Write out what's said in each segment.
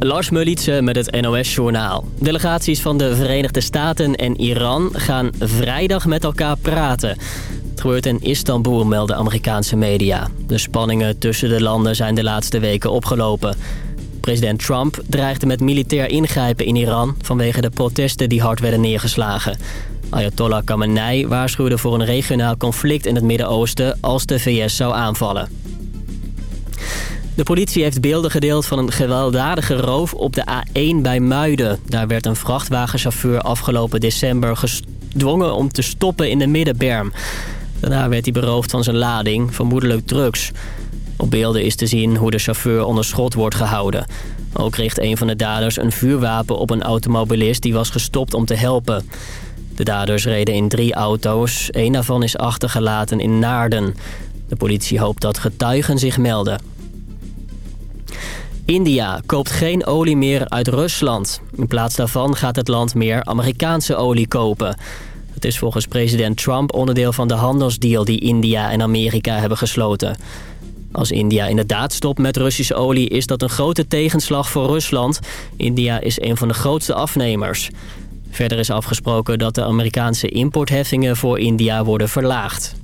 Lars Mulitsen met het NOS-journaal. Delegaties van de Verenigde Staten en Iran gaan vrijdag met elkaar praten. Het gebeurt in Istanbul, melden Amerikaanse media. De spanningen tussen de landen zijn de laatste weken opgelopen. President Trump dreigde met militair ingrijpen in Iran... vanwege de protesten die hard werden neergeslagen. Ayatollah Khamenei waarschuwde voor een regionaal conflict in het Midden-Oosten... als de VS zou aanvallen. De politie heeft beelden gedeeld van een gewelddadige roof op de A1 bij Muiden. Daar werd een vrachtwagenchauffeur afgelopen december gedwongen om te stoppen in de middenberm. Daarna werd hij beroofd van zijn lading, vermoedelijk drugs. Op beelden is te zien hoe de chauffeur onder schot wordt gehouden. Ook richt een van de daders een vuurwapen op een automobilist die was gestopt om te helpen. De daders reden in drie auto's. Een daarvan is achtergelaten in Naarden. De politie hoopt dat getuigen zich melden. India koopt geen olie meer uit Rusland. In plaats daarvan gaat het land meer Amerikaanse olie kopen. Het is volgens president Trump onderdeel van de handelsdeal die India en Amerika hebben gesloten. Als India inderdaad stopt met Russische olie is dat een grote tegenslag voor Rusland. India is een van de grootste afnemers. Verder is afgesproken dat de Amerikaanse importheffingen voor India worden verlaagd.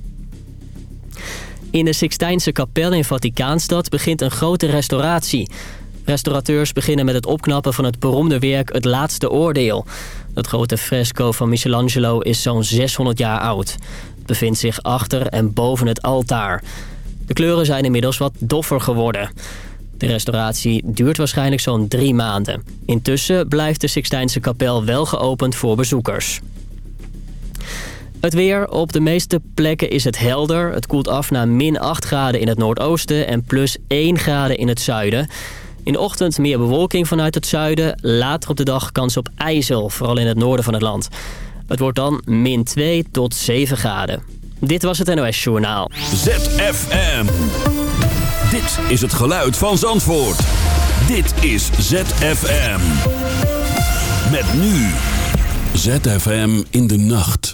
In de Sixtijnse kapel in Vaticaanstad begint een grote restauratie. Restaurateurs beginnen met het opknappen van het beroemde werk Het Laatste Oordeel. Dat grote fresco van Michelangelo is zo'n 600 jaar oud. Het bevindt zich achter en boven het altaar. De kleuren zijn inmiddels wat doffer geworden. De restauratie duurt waarschijnlijk zo'n drie maanden. Intussen blijft de Sixtijnse kapel wel geopend voor bezoekers. Het weer. Op de meeste plekken is het helder. Het koelt af naar min 8 graden in het noordoosten en plus 1 graden in het zuiden. In de ochtend meer bewolking vanuit het zuiden. Later op de dag kans op ijzel, vooral in het noorden van het land. Het wordt dan min 2 tot 7 graden. Dit was het NOS Journaal. ZFM. Dit is het geluid van Zandvoort. Dit is ZFM. Met nu. ZFM in de nacht.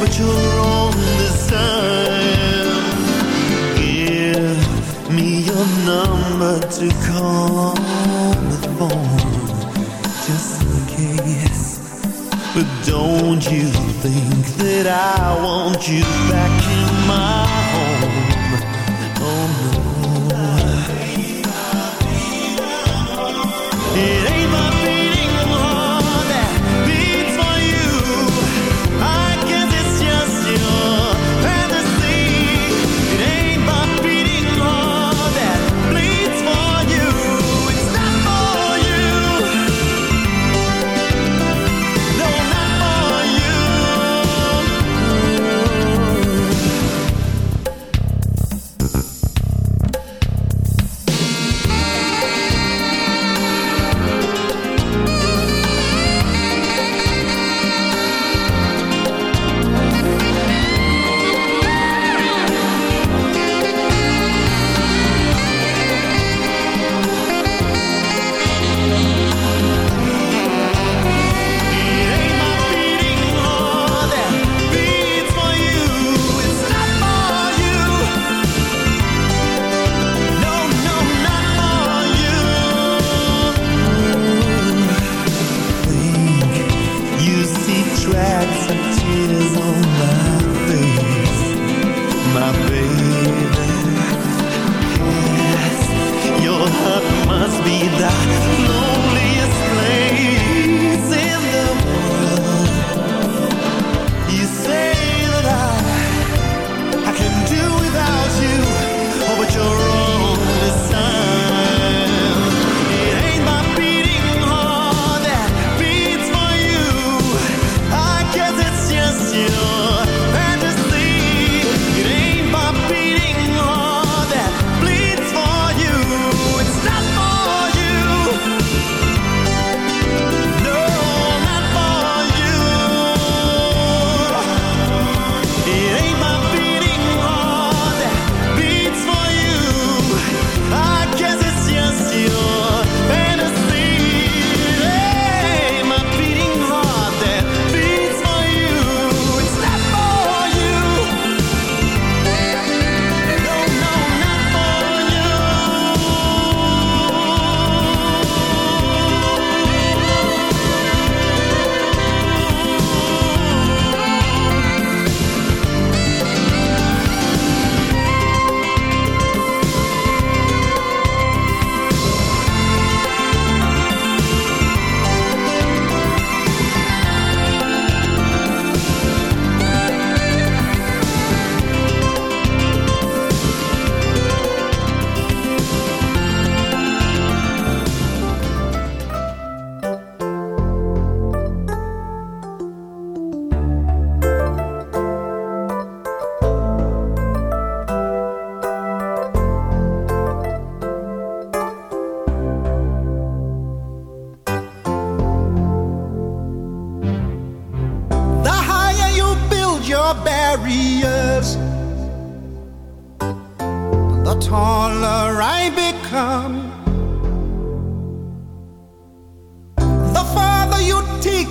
but you're this time. Give me your number to call on the phone, just in case. But don't you think that I want you back in my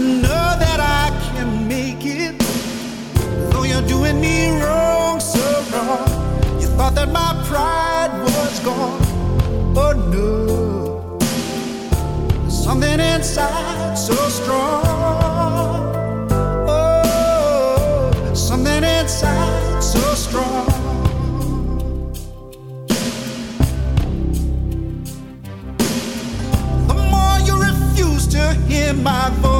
Know that I can make it, though you're doing me wrong, so wrong. You thought that my pride was gone. Oh no, something inside so strong. Oh, something inside so strong. The more you refuse to hear my voice,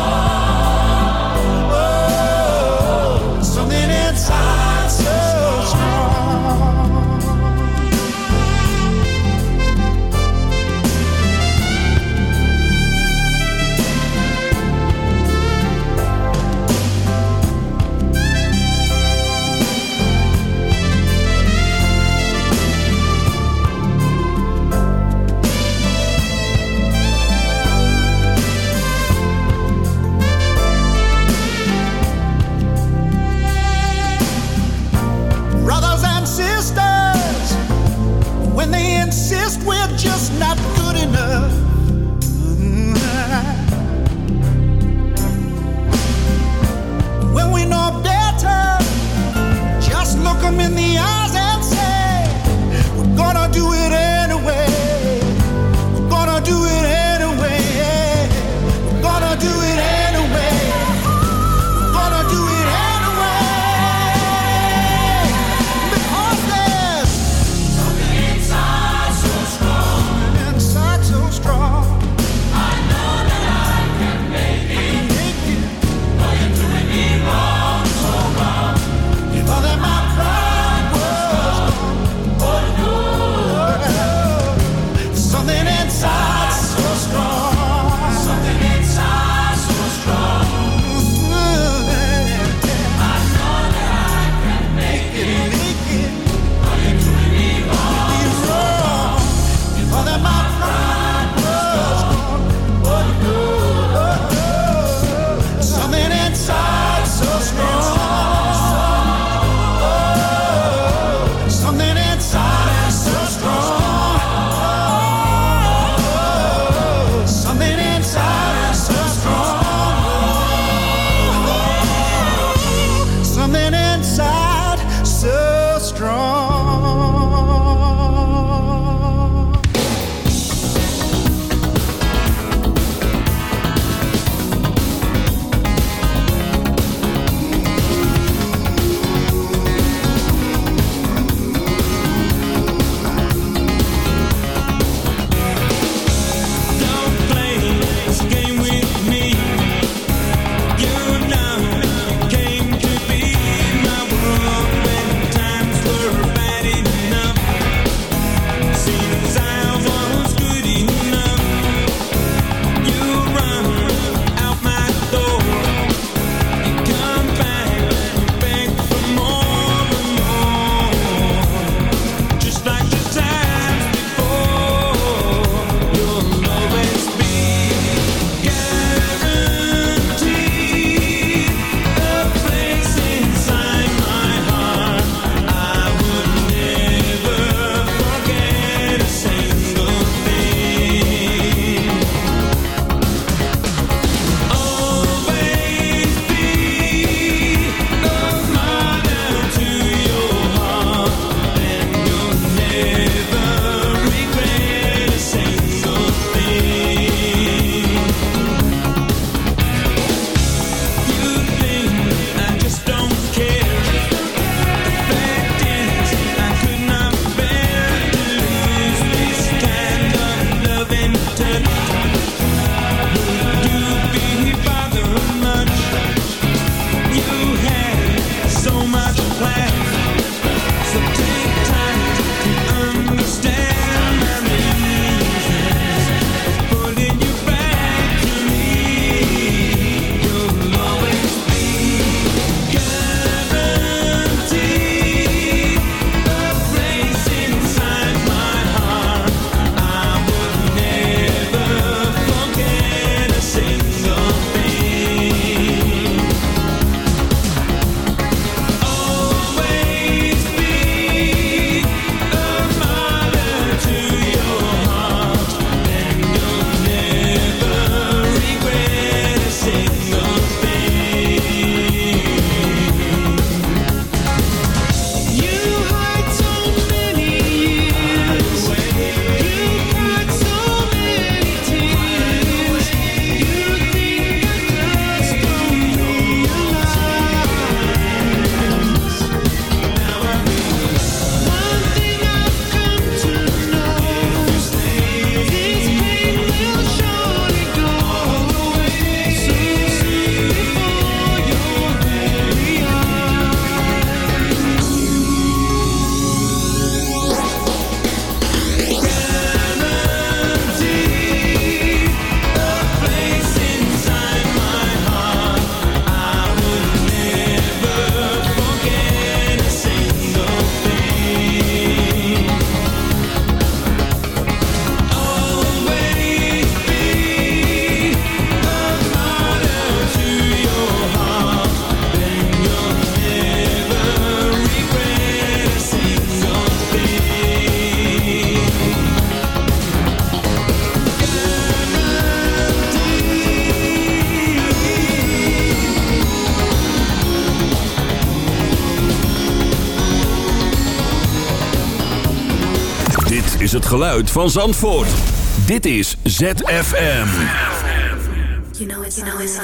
geluid van Zandvoort. Dit is ZFM. You know it's, you know it's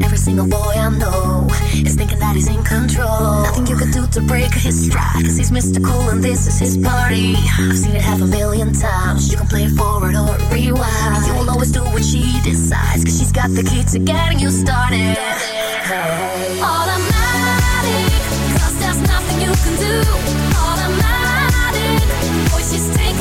Every single boy I know is thinking that he's in control. Nothing you do to break his stride, cause he's and this is his party. I've seen it half a million times, you can play forward or rewind. And you'll always do what she decides, cause she's got the key to getting you started. Automatic, cause there's nothing you can do.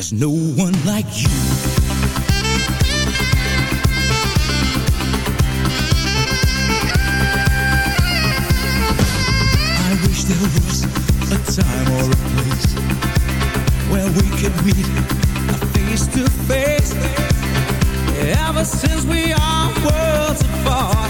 There's no one like you. I wish there was a time or a place where we could meet face to face. Ever since we are worlds apart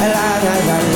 la la la la,